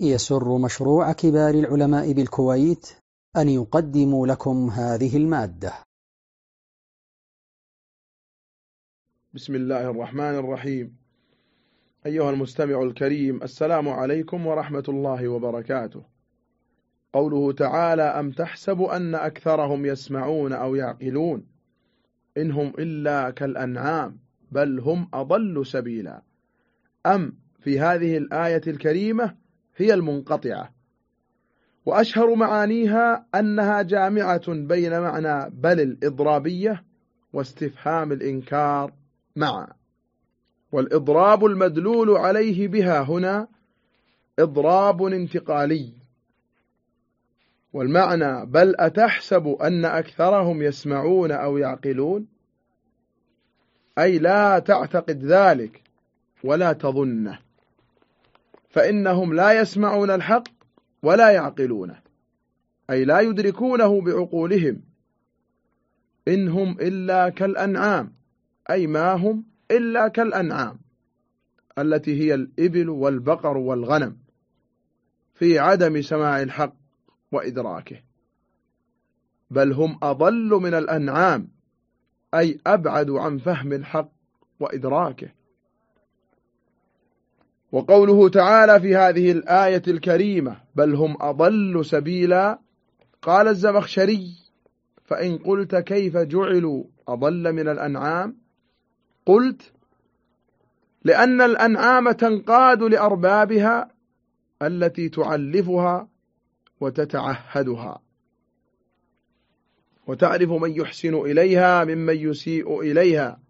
يسر مشروع كبار العلماء بالكويت أن يقدم لكم هذه المادة. بسم الله الرحمن الرحيم. أيها المستمع الكريم السلام عليكم ورحمة الله وبركاته. قوله تعالى أم تحسب أن أكثرهم يسمعون أو يعقلون؟ إنهم إلا كالأنعام بل هم أضل سبيلا. أم في هذه الآية الكريمة هي المنقطعة. وأشهر معانيها أنها جامعة بين معنى بل الإضرابية واستفهام الإنكار معا. والإضراب المدلول عليه بها هنا إضراب انتقالي. والمعنى بل أتحسب أن أكثرهم يسمعون أو يعقلون؟ أي لا تعتقد ذلك ولا تظنه. فإنهم لا يسمعون الحق ولا يعقلونه. أي لا يدركونه بعقولهم. إنهم إلا كالأنعام. أي ما هم إلا كالأنعام. التي هي الإبل والبقر والغنم. في عدم سماع الحق وإدراكه. بل هم أضل من الأنعام. أي أبعد عن فهم الحق وإدراكه. وقوله تعالى في هذه الآية الكريمة بل هم أضل سبيلا قال الزمخشري فإن قلت كيف جعلوا أضل من الأنعام؟ قلت لأن الأنعام تنقاد لأربابها التي تعلفها وتتعهدها. وتعرف من يحسن إليها ممن يسيء إليها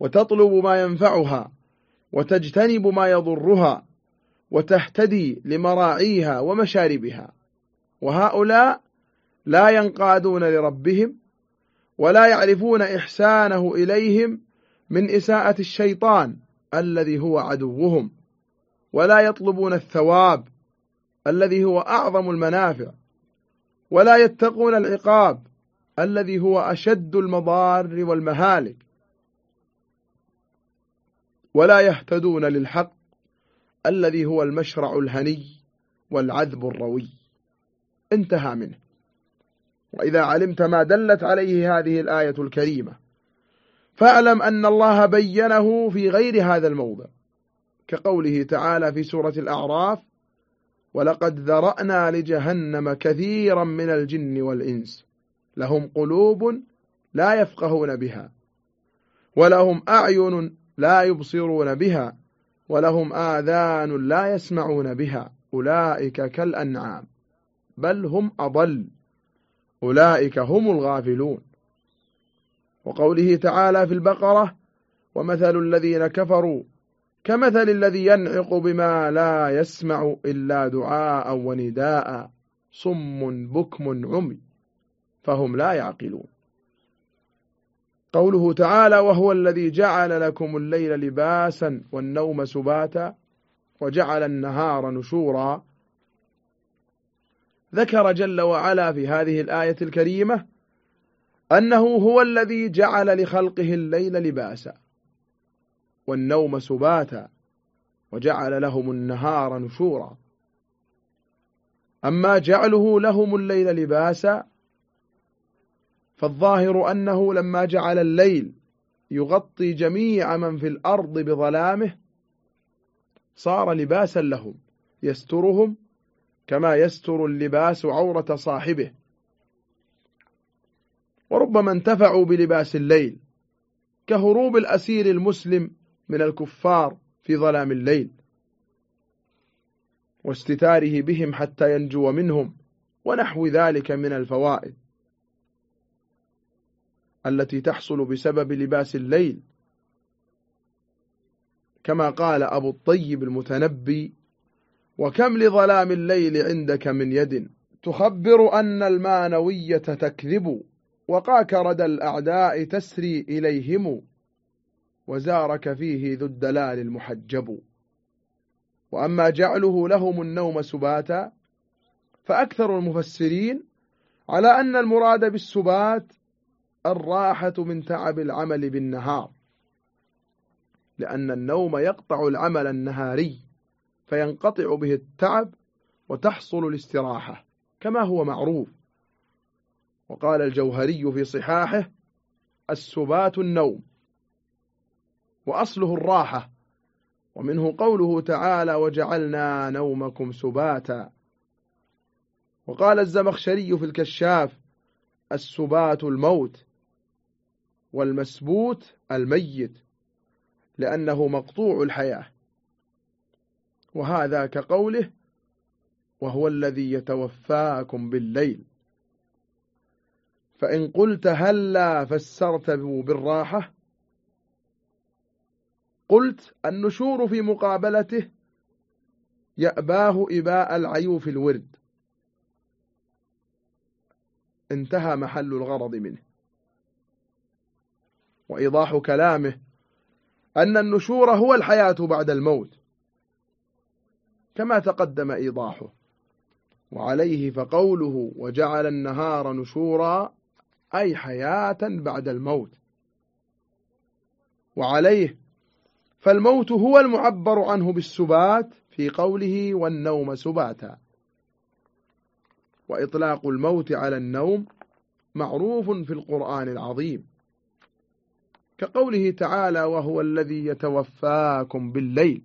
وتطلب ما ينفعها. وتجتنب ما يضرها وتهتدي لمراعيها ومشاربها. وهؤلاء لا ينقادون لربهم ولا يعرفون إحسانه إليهم من إساءة الشيطان الذي هو عدوهم ولا يطلبون الثواب الذي هو أعظم المنافع ولا يتقون العقاب الذي هو أشد المضار والمهالك. ولا يهتدون للحق الذي هو المشرع الهني والعذب الروي. انتهى منه. وإذا علمت ما دلت عليه هذه الآية الكريمة فاعلم أن الله بينه في غير هذا الموضع كقوله تعالى في سورة الأعراف ولقد ذرأنا لجهنم كثيرا من الجن والإنس لهم قلوب لا يفقهون بها ولهم أعين لا يبصرون بها ولهم آذان لا يسمعون بها. أولئك كالأنعام بل هم أضل. أولئك هم الغافلون. وقوله تعالى في البقرة ومثل الذين كفروا كمثل الذي ينعق بما لا يسمع إلا دعاء ونداء صم بكم عمي فهم لا يعقلون. قوله تعالى وهو الذي جعل لكم الليل لباسا والنوم سباتا وجعل النهار نشورا. ذكر جل وعلا في هذه الآية الكريمة أنه هو الذي جعل لخلقه الليل لباسا والنوم سباتا وجعل لهم النهار نشورا. أما جعله لهم الليل لباسا فالظاهر أنه لما جعل الليل يغطي جميع من في الأرض بظلامه صار لباسا لهم يسترهم كما يستر اللباس عورة صاحبه. وربما انتفعوا بلباس الليل كهروب الأسير المسلم من الكفار في ظلام الليل. واستتاره بهم حتى ينجو منهم ونحو ذلك من الفوائد. التي تحصل بسبب لباس الليل. كما قال أبو الطيب المتنبي وكم لظلام الليل عندك من يد؟ تخبر أن المانوية تكذب وقاك ردى الأعداء تسري إليهم وزارك فيه ذو الدلال المحجب. وأما جعله لهم النوم سباتا فأكثر المفسرين على أن المراد بالسبات الراحة من تعب العمل بالنهار. لأن النوم يقطع العمل النهاري فينقطع به التعب وتحصل الاستراحة كما هو معروف. وقال الجوهري في صحاحه السبات النوم وأصله الراحة. ومنه قوله تعالى وجعلنا نومكم سباتا. وقال الزمخشري في الكشاف السبات الموت. والمسبوت الميت لأنه مقطوع الحياة. وهذا كقوله وهو الذي يتوفاكم بالليل فإن قلت هلا فسرت بالراحة. قلت النشور في مقابلته يأباه إباء العيوف الورد. انتهى محل الغرض منه. وإيضاح كلامه أن النشور هو الحياة بعد الموت. كما تقدم إيضاحه وعليه فقوله وجعل النهار نشورا أي حياة بعد الموت. وعليه فالموت هو المعبر عنه بالسبات في قوله والنوم سباتا وإطلاق الموت على النوم معروف في القرآن العظيم. كقوله تعالى وهو الذي يتوفاكم بالليل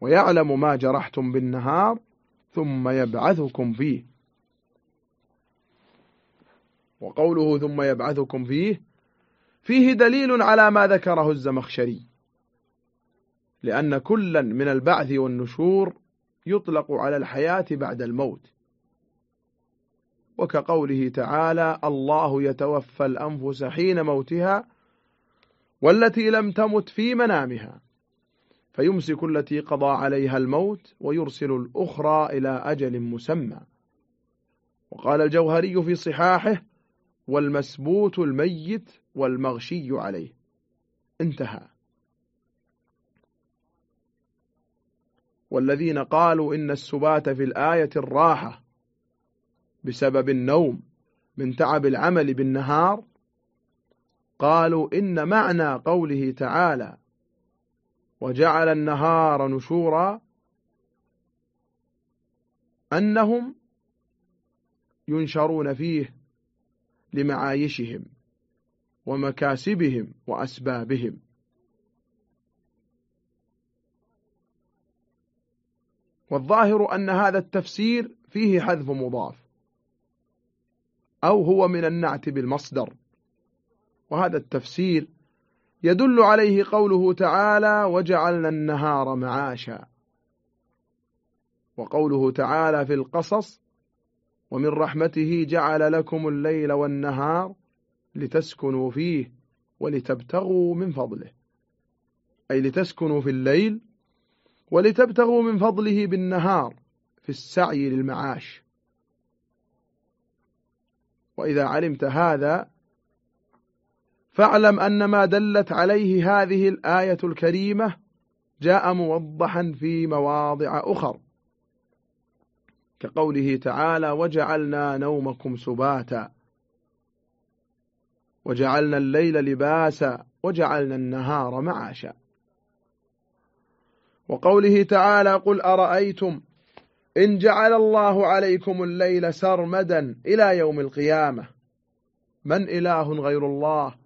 ويعلم ما جرحتم بالنهار ثم يبعثكم فيه. وقوله ثم يبعثكم فيه فيه دليل على ما ذكره الزمخشري لأن كلا من البعث والنشور يطلق على الحياة بعد الموت. وكقوله تعالى الله يتوفى الأنفس حين موتها والتي لم تمت في منامها. فيمسك التي قضى عليها الموت ويرسل الأخرى إلى أجل مسمى. وقال الجوهري في صحاحه والمسبوت الميت والمغشي عليه. انتهى. والذين قالوا إن السبات في الآية الراحة بسبب النوم من تعب العمل بالنهار قالوا إن معنى قوله تعالى وجعل النهار نشورا أنهم ينشرون فيه لمعايشهم ومكاسبهم وأسبابهم. والظاهر أن هذا التفسير فيه حذف مضاف أو هو من النعت بالمصدر. وهذا التفسير يدل عليه قوله تعالى وجعلنا النهار معاشا وقوله تعالى في القصص ومن رحمته جعل لكم الليل والنهار لتسكنوا فيه ولتبتغوا من فضله أي لتسكنوا في الليل ولتبتغوا من فضله بالنهار في السعي للمعاش. وإذا علمت هذا فاعلم أن ما دلت عليه هذه الآية الكريمة جاء موضحا في مواضع أخر كقوله تعالى وجعلنا نومكم سباتا وجعلنا الليل لباسا وجعلنا النهار معاشا. وقوله تعالى قل أرأيتم إن جعل الله عليكم الليل سرمدا إلى يوم القيامة من إله غير الله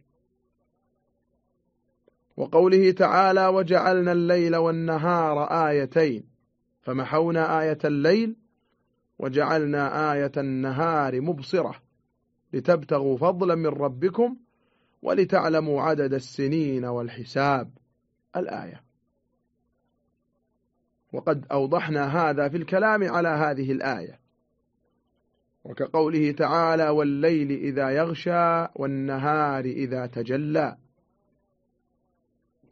وقوله تعالى وجعلنا الليل والنهار آيتين. فمحونا آية الليل وجعلنا آية النهار مبصرة. لتبتغوا فضلا من ربكم ولتعلموا عدد السنين والحساب. الآية. وقد أوضحنا هذا في الكلام على هذه الآية. وكقوله تعالى والليل إذا يغشى والنهار إذا تجلى.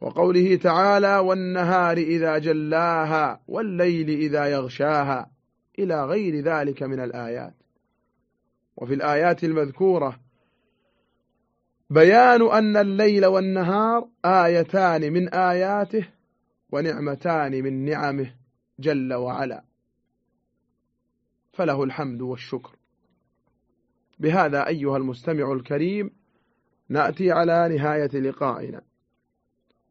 وقوله تعالى والنهار إذا جلاها والليل إذا يغشاها إلى غير ذلك من الآيات. وفي الآيات المذكورة بيان أن الليل والنهار آيتان من آياته ونعمتان من نعمه جل وعلا. فله الحمد والشكر. بهذا أيها المستمع الكريم نأتي على نهاية لقائنا.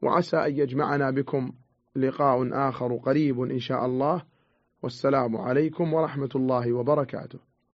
وعسى أن يجمعنا بكم لقاء آخر قريب إن شاء الله. والسلام عليكم ورحمة الله وبركاته.